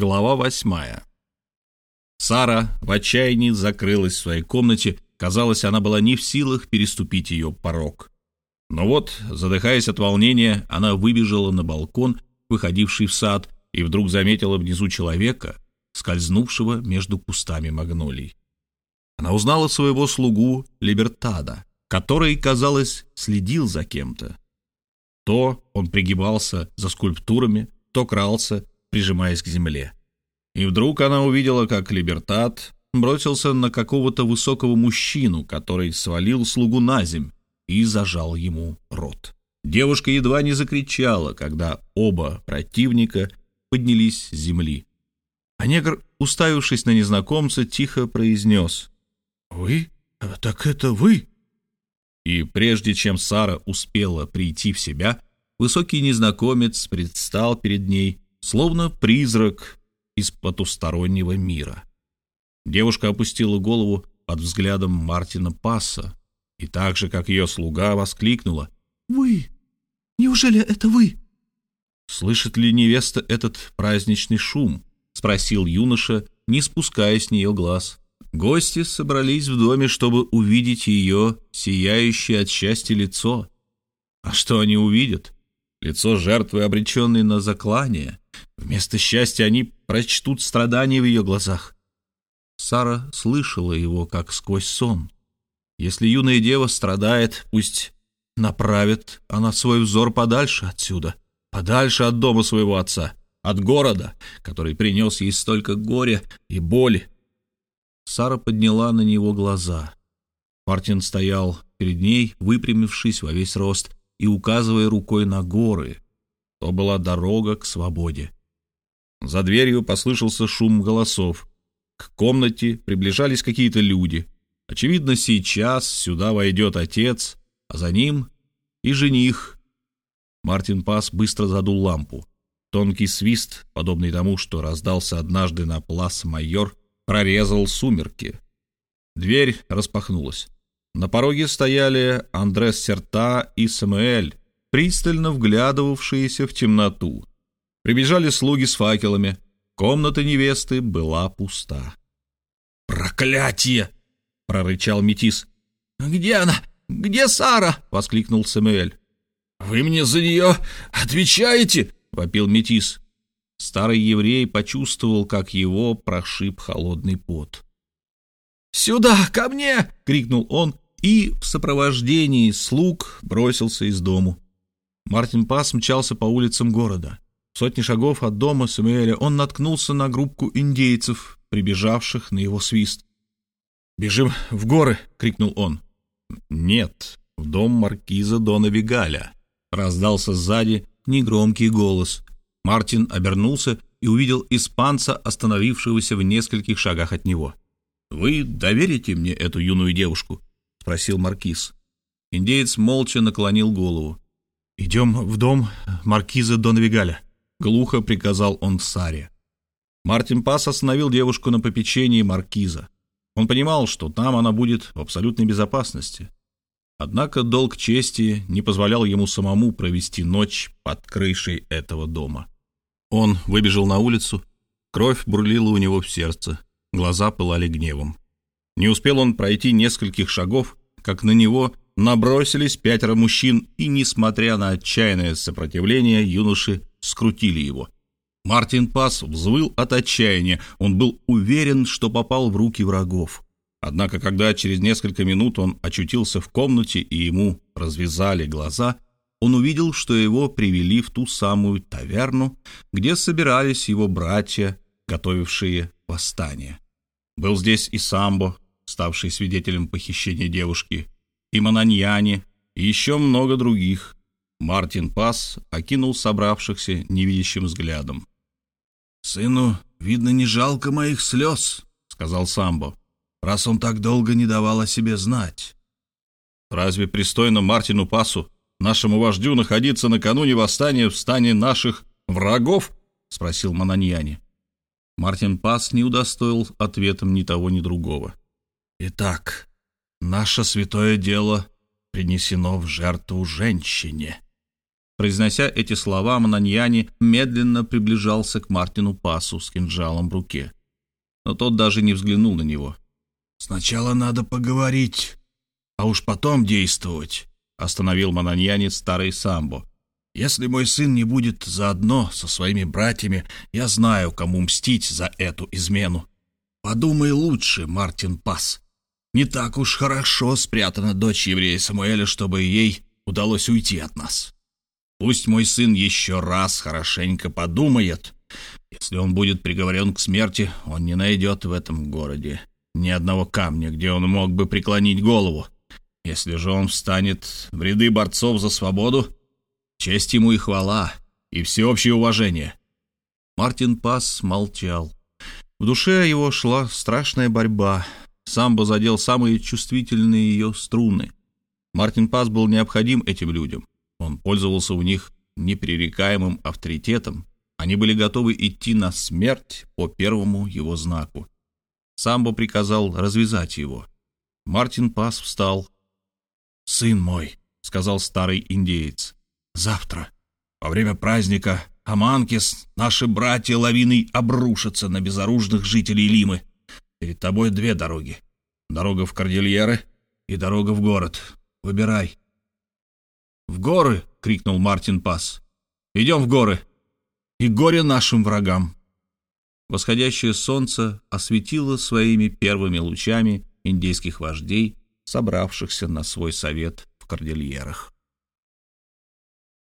Глава восьмая. Сара в отчаянии закрылась в своей комнате. Казалось, она была не в силах переступить ее порог. Но вот, задыхаясь от волнения, она выбежала на балкон, выходивший в сад, и вдруг заметила внизу человека, скользнувшего между кустами магнолий. Она узнала своего слугу Либертада, который, казалось, следил за кем-то. То он пригибался за скульптурами, то крался, прижимаясь к земле. И вдруг она увидела, как Либертат бросился на какого-то высокого мужчину, который свалил слугу на земь и зажал ему рот. Девушка едва не закричала, когда оба противника поднялись с земли. А негр, уставившись на незнакомца, тихо произнес «Вы? Так это вы?» И прежде чем Сара успела прийти в себя, высокий незнакомец предстал перед ней, словно призрак из потустороннего мира. Девушка опустила голову под взглядом Мартина Пасса и так же, как ее слуга, воскликнула «Вы! Неужели это вы?» «Слышит ли невеста этот праздничный шум?» — спросил юноша, не спуская с нее глаз. Гости собрались в доме, чтобы увидеть ее сияющее от счастья лицо. А что они увидят? Лицо жертвы, обреченной на заклание. Вместо счастья они прочтут страдания в ее глазах. Сара слышала его, как сквозь сон. Если юная дева страдает, пусть направит она свой взор подальше отсюда, подальше от дома своего отца, от города, который принес ей столько горя и боли. Сара подняла на него глаза. Мартин стоял перед ней, выпрямившись во весь рост и указывая рукой на горы. То была дорога к свободе. За дверью послышался шум голосов. К комнате приближались какие-то люди. Очевидно, сейчас сюда войдет отец, а за ним и жених. Мартин Пас быстро задул лампу. Тонкий свист, подобный тому, что раздался однажды на Плас-Майор, прорезал сумерки. Дверь распахнулась. На пороге стояли Андрес Серта и Самуэль, пристально вглядывавшиеся в темноту. Прибежали слуги с факелами. Комната невесты была пуста. «Проклятие!» — прорычал Метис. «Где она? Где Сара?» — воскликнул Самуэль. «Вы мне за нее отвечаете?» — вопил Метис. Старый еврей почувствовал, как его прошиб холодный пот. «Сюда, ко мне!» — крикнул он и в сопровождении слуг бросился из дому. Мартин Пас мчался по улицам города. Сотни шагов от дома Самуэля он наткнулся на группку индейцев, прибежавших на его свист. «Бежим в горы!» — крикнул он. «Нет, в дом маркиза Дона Вигаля!» — раздался сзади негромкий голос. Мартин обернулся и увидел испанца, остановившегося в нескольких шагах от него. «Вы доверите мне эту юную девушку?» — спросил маркиз. Индеец молча наклонил голову. «Идем в дом маркиза Дон Вигаля», — глухо приказал он Саре. Мартин Пас остановил девушку на попечении маркиза. Он понимал, что там она будет в абсолютной безопасности. Однако долг чести не позволял ему самому провести ночь под крышей этого дома. Он выбежал на улицу, кровь бурлила у него в сердце, глаза пылали гневом. Не успел он пройти нескольких шагов, как на него набросились пятеро мужчин, и, несмотря на отчаянное сопротивление, юноши скрутили его. Мартин Пас взвыл от отчаяния, он был уверен, что попал в руки врагов. Однако, когда через несколько минут он очутился в комнате и ему развязали глаза, он увидел, что его привели в ту самую таверну, где собирались его братья, готовившие восстание. Был здесь и Самбо, ставший свидетелем похищения девушки, и Мананьяне, и еще много других. Мартин Пас окинул собравшихся невидящим взглядом. «Сыну, видно, не жалко моих слез», — сказал Самбо, «раз он так долго не давал о себе знать». «Разве пристойно Мартину Пасу, нашему вождю, находиться накануне восстания в стане наших врагов?» — спросил Мананьяне. Мартин Пас не удостоил ответом ни того, ни другого. «Итак, наше святое дело принесено в жертву женщине», Произнося эти слова, Мананьяни медленно приближался к Мартину Пасу с кинжалом в руке. Но тот даже не взглянул на него. «Сначала надо поговорить, а уж потом действовать», — остановил Мананьяни старый самбо. «Если мой сын не будет заодно со своими братьями, я знаю, кому мстить за эту измену. Подумай лучше, Мартин Пас. Не так уж хорошо спрятана дочь еврея Самуэля, чтобы ей удалось уйти от нас. Пусть мой сын еще раз хорошенько подумает. Если он будет приговорен к смерти, он не найдет в этом городе ни одного камня, где он мог бы преклонить голову. Если же он встанет в ряды борцов за свободу, честь ему и хвала, и всеобщее уважение. Мартин Пас молчал. В душе его шла страшная борьба. Самбо задел самые чувствительные ее струны. Мартин Пас был необходим этим людям. Он пользовался у них непререкаемым авторитетом. Они были готовы идти на смерть по первому его знаку. Самбо приказал развязать его. Мартин Пас встал. «Сын мой», — сказал старый индеец, — «завтра, во время праздника Аманкис, наши братья лавиной обрушатся на безоружных жителей Лимы. Перед тобой две дороги. Дорога в Кордильеры и дорога в город. Выбирай. «В горы!» — крикнул Мартин Пас. «Идем в горы! И горе нашим врагам!» Восходящее солнце осветило своими первыми лучами индейских вождей, собравшихся на свой совет в Кордильерах.